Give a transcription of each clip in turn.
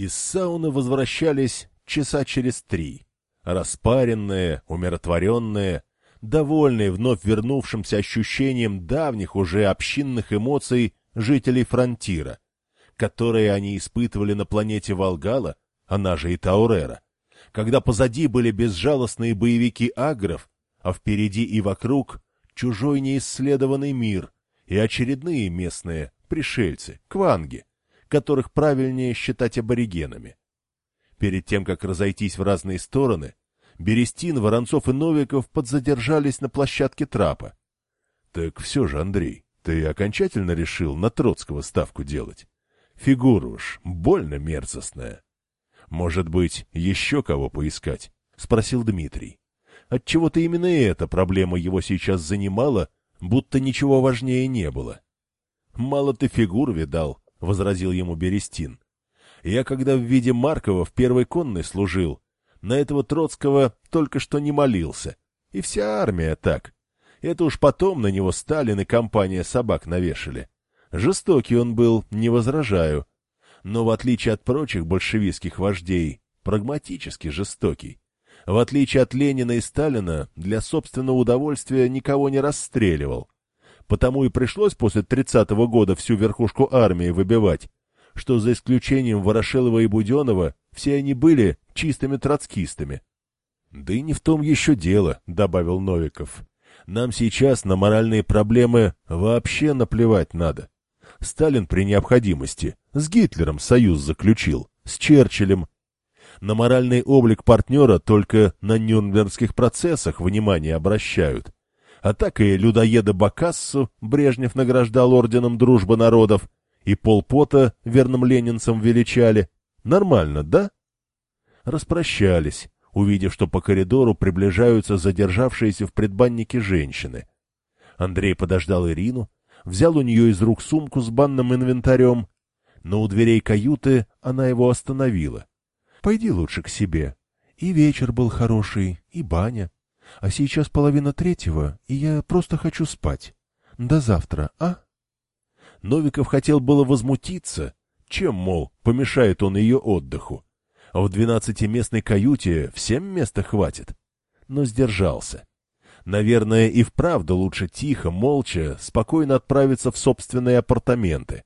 Из сауны возвращались часа через три. Распаренные, умиротворенные, довольные вновь вернувшимся ощущением давних уже общинных эмоций жителей Фронтира, которые они испытывали на планете Волгала, она же и Таурера, когда позади были безжалостные боевики агров, а впереди и вокруг чужой неисследованный мир и очередные местные пришельцы, кванги, которых правильнее считать аборигенами. Перед тем, как разойтись в разные стороны, Берестин, Воронцов и Новиков подзадержались на площадке трапа. — Так все же, Андрей, ты окончательно решил на Троцкого ставку делать? Фигура уж больно мерзостная. Может быть, еще кого поискать? — спросил Дмитрий. Отчего-то именно эта проблема его сейчас занимала, будто ничего важнее не было. — Мало ты фигур видал, — возразил ему Берестин. — Я, когда в виде Маркова в первой конной служил, на этого Троцкого только что не молился. И вся армия так. Это уж потом на него Сталин и компания собак навешали. Жестокий он был, не возражаю. Но в отличие от прочих большевистских вождей, прагматически жестокий. В отличие от Ленина и Сталина, для собственного удовольствия никого не расстреливал. Потому и пришлось после 30-го года всю верхушку армии выбивать, что за исключением Ворошилова и Буденова все они были чистыми троцкистами. — Да и не в том еще дело, — добавил Новиков. — Нам сейчас на моральные проблемы вообще наплевать надо. Сталин при необходимости с Гитлером союз заключил, с Черчиллем. На моральный облик партнера только на Нюрнбергских процессах внимание обращают. А так и людоеда Бакассу Брежнев награждал орденом дружбы народов, и полпота верным ленинцам величали. Нормально, да? Распрощались, увидев, что по коридору приближаются задержавшиеся в предбаннике женщины. Андрей подождал Ирину, взял у нее из рук сумку с банным инвентарем, но у дверей каюты она его остановила. — Пойди лучше к себе. И вечер был хороший, и баня. А сейчас половина третьего, и я просто хочу спать. До завтра, а? Новиков хотел было возмутиться, чем, мол, помешает он ее отдыху. В двенадцатиместной каюте всем места хватит. Но сдержался. Наверное, и вправду лучше тихо, молча, спокойно отправиться в собственные апартаменты.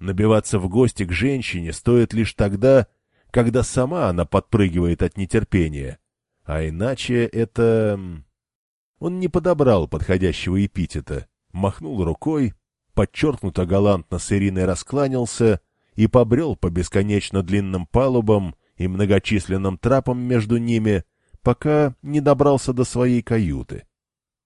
Набиваться в гости к женщине стоит лишь тогда, когда сама она подпрыгивает от нетерпения. А иначе это... Он не подобрал подходящего эпитета, махнул рукой, подчеркнуто галантно с Ириной раскланялся и побрел по бесконечно длинным палубам и многочисленным трапам между ними, пока не добрался до своей каюты.